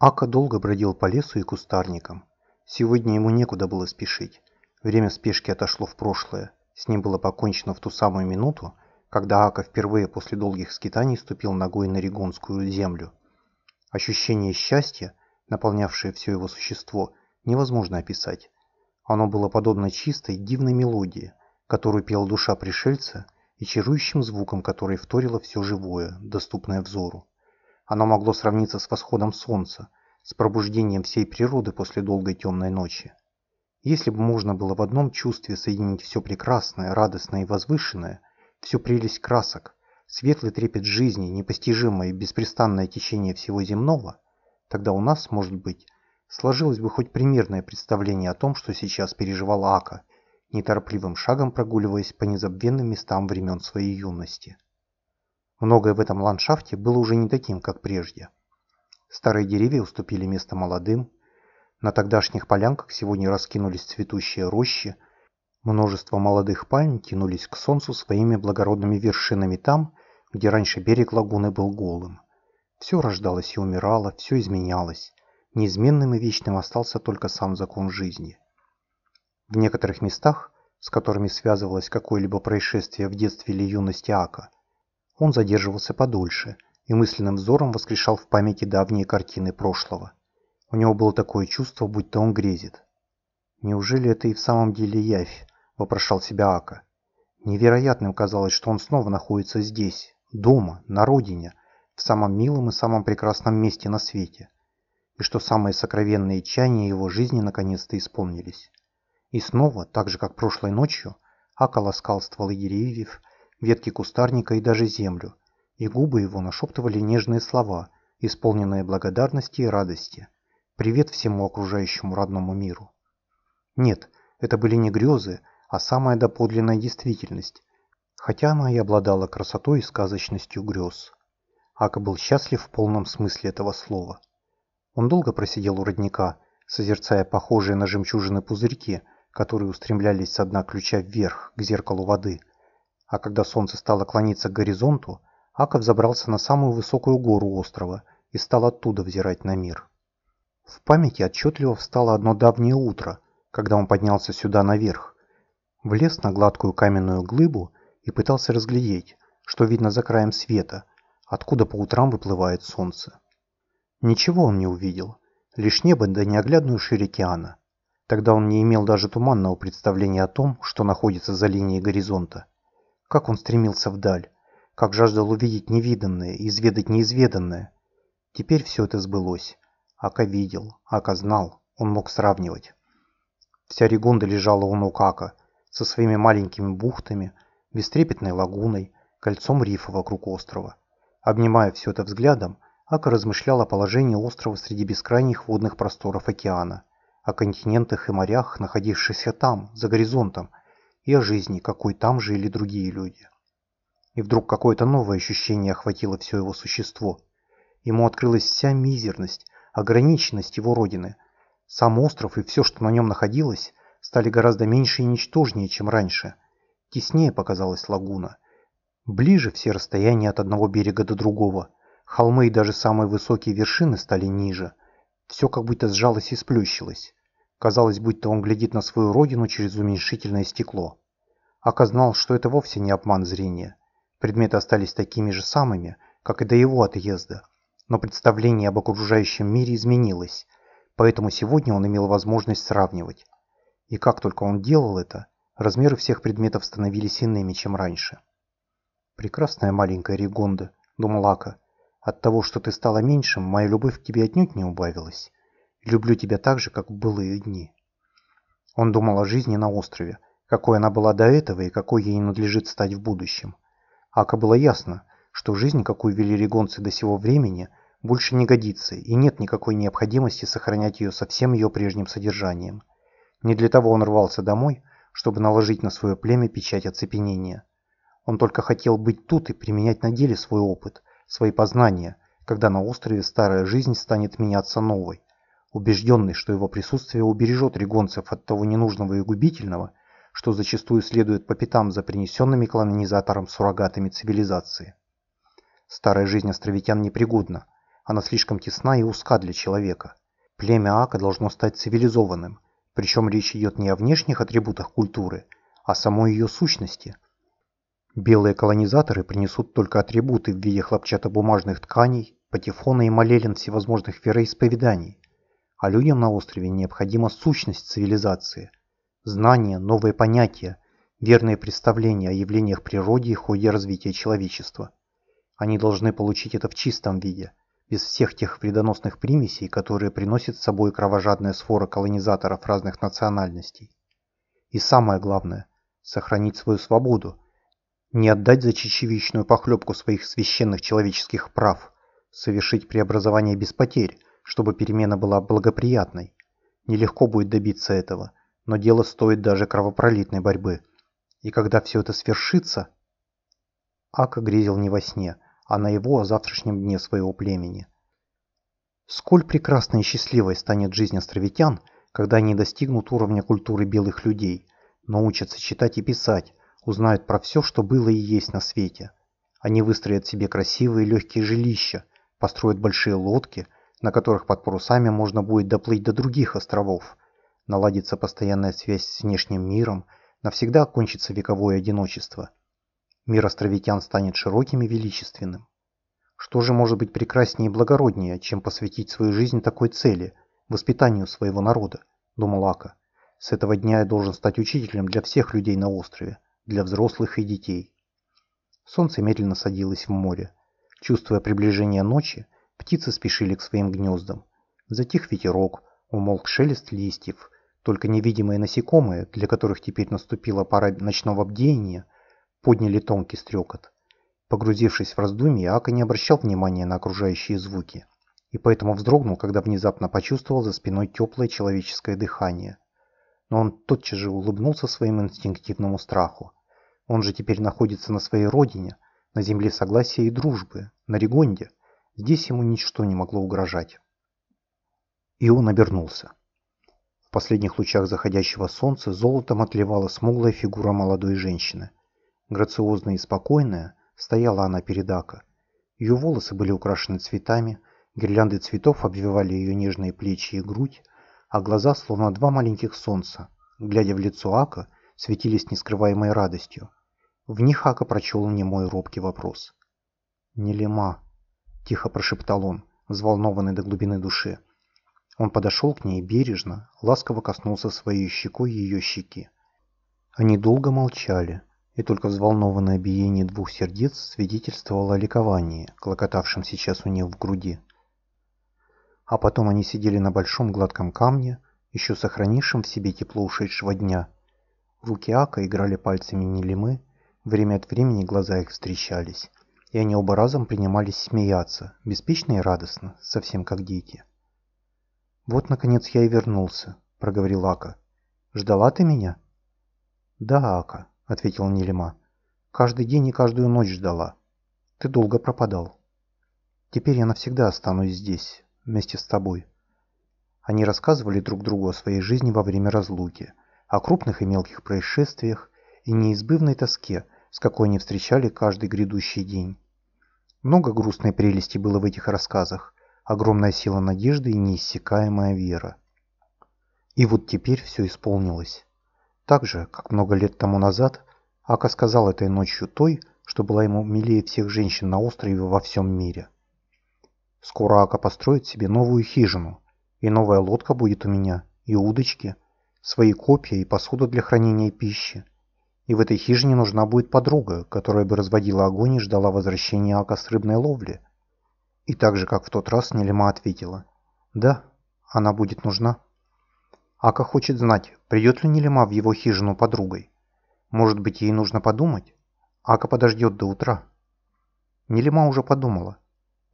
Ака долго бродил по лесу и кустарникам. Сегодня ему некуда было спешить. Время спешки отошло в прошлое. С ним было покончено в ту самую минуту, когда Ака впервые после долгих скитаний ступил ногой на Ригонскую землю. Ощущение счастья, наполнявшее все его существо, невозможно описать. Оно было подобно чистой, дивной мелодии, которую пела душа пришельца, и чарующим звуком, который вторило все живое, доступное взору. Оно могло сравниться с восходом солнца, с пробуждением всей природы после долгой темной ночи. Если бы можно было в одном чувстве соединить все прекрасное, радостное и возвышенное, всю прелесть красок, светлый трепет жизни, непостижимое и беспрестанное течение всего земного, тогда у нас, может быть, сложилось бы хоть примерное представление о том, что сейчас переживал Ака, неторопливым шагом прогуливаясь по незабвенным местам времен своей юности. Многое в этом ландшафте было уже не таким, как прежде. Старые деревья уступили место молодым, на тогдашних полянках сегодня раскинулись цветущие рощи, множество молодых пальм тянулись к солнцу своими благородными вершинами там, где раньше берег лагуны был голым. Все рождалось и умирало, все изменялось. Неизменным и вечным остался только сам закон жизни. В некоторых местах, с которыми связывалось какое-либо происшествие в детстве или юности Ака, он задерживался подольше и мысленным взором воскрешал в памяти давние картины прошлого. У него было такое чувство, будто он грезит. «Неужели это и в самом деле явь?» – вопрошал себя Ака. Невероятным казалось, что он снова находится здесь, дома, на родине, в самом милом и самом прекрасном месте на свете, и что самые сокровенные чаяния его жизни наконец-то исполнились. И снова, так же как прошлой ночью, Ака ласкал стволы деревьев, ветки кустарника и даже землю, и губы его нашептывали нежные слова, исполненные благодарности и радости – Привет всему окружающему родному миру. Нет, это были не грезы, а самая доподлинная действительность, хотя она и обладала красотой и сказочностью грез. Ака был счастлив в полном смысле этого слова. Он долго просидел у родника, созерцая похожие на жемчужины пузырьки, которые устремлялись с дна ключа вверх, к зеркалу воды. А когда солнце стало клониться к горизонту, Ака взобрался на самую высокую гору острова и стал оттуда взирать на мир. В памяти отчетливо встало одно давнее утро, когда он поднялся сюда наверх, влез на гладкую каменную глыбу и пытался разглядеть, что видно за краем света, откуда по утрам выплывает солнце. Ничего он не увидел, лишь небо да неоглядную ширь океана. Тогда он не имел даже туманного представления о том, что находится за линией горизонта. Как он стремился вдаль, как жаждал увидеть невиданное и изведать неизведанное. Теперь все это сбылось. Ака видел, Ака знал, он мог сравнивать. Вся Ригунда лежала у ног Ака, со своими маленькими бухтами, бестрепетной лагуной, кольцом рифа вокруг острова. Обнимая все это взглядом, Ака размышлял о положении острова среди бескрайних водных просторов океана, о континентах и морях, находившихся там, за горизонтом, и о жизни, какой там жили другие люди. И вдруг какое-то новое ощущение охватило все его существо. Ему открылась вся мизерность, ограниченность его родины. Сам остров и все, что на нем находилось, стали гораздо меньше и ничтожнее, чем раньше. Теснее показалась лагуна. Ближе все расстояния от одного берега до другого. Холмы и даже самые высокие вершины стали ниже. Все как будто сжалось и сплющилось. Казалось, будто он глядит на свою родину через уменьшительное стекло. Знал, что это вовсе не обман зрения. Предметы остались такими же самыми, как и до его отъезда но представление об окружающем мире изменилось, поэтому сегодня он имел возможность сравнивать. И как только он делал это, размеры всех предметов становились иными, чем раньше. «Прекрасная маленькая Ригонда», — думал Ака, — «от того, что ты стала меньшим, моя любовь к тебе отнюдь не убавилась. Люблю тебя так же, как в былые дни». Он думал о жизни на острове, какой она была до этого и какой ей надлежит стать в будущем. Ака было ясно, что жизнь, какую вели регонцы до сего времени, больше не годится, и нет никакой необходимости сохранять ее со всем ее прежним содержанием. Не для того он рвался домой, чтобы наложить на свое племя печать оцепенения. Он только хотел быть тут и применять на деле свой опыт, свои познания, когда на острове старая жизнь станет меняться новой, убежденный, что его присутствие убережет регонцев от того ненужного и губительного, что зачастую следует по пятам за принесенными колонизатором суррогатами цивилизации. Старая жизнь островитян непригодна. Она слишком тесна и узка для человека. Племя Ака должно стать цивилизованным, причем речь идет не о внешних атрибутах культуры, а самой ее сущности. Белые колонизаторы принесут только атрибуты в виде хлопчатобумажных тканей, патефона и молелин всевозможных вероисповеданий. А людям на острове необходима сущность цивилизации. Знания, новые понятия, верные представления о явлениях природы и ходе развития человечества. Они должны получить это в чистом виде, без всех тех вредоносных примесей, которые приносит с собой кровожадная сфора колонизаторов разных национальностей. И самое главное – сохранить свою свободу, не отдать за чечевичную похлебку своих священных человеческих прав, совершить преобразование без потерь, чтобы перемена была благоприятной. Нелегко будет добиться этого, но дело стоит даже кровопролитной борьбы. И когда все это свершится... Ака грезил не во сне, а на его о завтрашнем дне своего племени. Сколь прекрасной и счастливой станет жизнь островитян, когда они достигнут уровня культуры белых людей, научатся читать и писать, узнают про все, что было и есть на свете. Они выстроят себе красивые легкие жилища, построят большие лодки, на которых под парусами можно будет доплыть до других островов. Наладится постоянная связь с внешним миром, навсегда окончится вековое одиночество. Мир островитян станет широким и величественным. Что же может быть прекраснее и благороднее, чем посвятить свою жизнь такой цели, воспитанию своего народа, думал Ака. С этого дня я должен стать учителем для всех людей на острове, для взрослых и детей. Солнце медленно садилось в море. Чувствуя приближение ночи, птицы спешили к своим гнездам. Затих ветерок, умолк шелест листьев, только невидимые насекомые, для которых теперь наступила пора ночного бдения, подняли тонкий стрекот. Погрузившись в раздумье, Ака не обращал внимания на окружающие звуки, и поэтому вздрогнул, когда внезапно почувствовал за спиной теплое человеческое дыхание. Но он тотчас же улыбнулся своему инстинктивному страху. Он же теперь находится на своей родине, на земле согласия и дружбы, на Ригонде. Здесь ему ничто не могло угрожать. И он обернулся. В последних лучах заходящего солнца золотом отливала смуглая фигура молодой женщины. Грациозная и спокойная, стояла она перед Ака. Ее волосы были украшены цветами, гирлянды цветов обвивали ее нежные плечи и грудь, а глаза, словно два маленьких солнца, глядя в лицо Ака, светились нескрываемой радостью. В них Ака прочел немой робкий вопрос. «Нелема», — тихо прошептал он, взволнованный до глубины души. Он подошел к ней бережно, ласково коснулся своей щекой ее щеки. Они долго молчали, и только взволнованное биение двух сердец свидетельствовало о ликовании, клокотавшем сейчас у них в груди. А потом они сидели на большом гладком камне, еще сохранившем в себе тепло ушедшего дня. Руки Ака играли пальцами Нелемы, время от времени глаза их встречались, и они оба разом принимались смеяться, беспечно и радостно, совсем как дети. «Вот, наконец, я и вернулся», — проговорил Ака. «Ждала ты меня?» «Да, Ака», — ответила Нелема. «Каждый день и каждую ночь ждала. Ты долго пропадал. Теперь я навсегда останусь здесь, вместе с тобой». Они рассказывали друг другу о своей жизни во время разлуки, о крупных и мелких происшествиях и неизбывной тоске, с какой они встречали каждый грядущий день. Много грустной прелести было в этих рассказах, огромная сила надежды и неиссякаемая вера. И вот теперь все исполнилось. Так же, как много лет тому назад, Ака сказал этой ночью той, что была ему милее всех женщин на острове во всем мире. Скоро Ака построит себе новую хижину, и новая лодка будет у меня, и удочки, свои копья и посуда для хранения пищи. И в этой хижине нужна будет подруга, которая бы разводила огонь и ждала возвращения Ака с рыбной ловли. И так же, как в тот раз, Нелема ответила. Да, она будет нужна. Ака хочет знать, придет ли Нелема в его хижину подругой. Может быть, ей нужно подумать? Ака подождет до утра. Нелема уже подумала.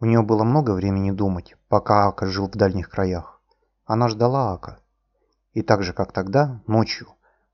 У нее было много времени думать, пока Ака жил в дальних краях. Она ждала Ака. И так же, как тогда, ночью,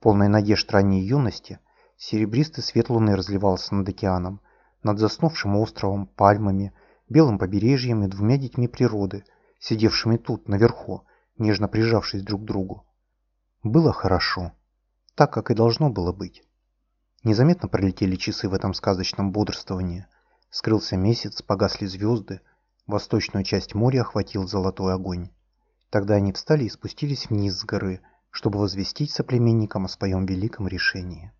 полной надежд ранней юности, серебристый свет луны разливался над океаном, над заснувшим островом, пальмами, белым побережьем и двумя детьми природы, сидевшими тут, наверху, нежно прижавшись друг к другу. Было хорошо, так, как и должно было быть. Незаметно пролетели часы в этом сказочном бодрствовании. Скрылся месяц, погасли звезды. Восточную часть моря охватил золотой огонь. Тогда они встали и спустились вниз с горы, чтобы возвестить соплеменникам о своем великом решении.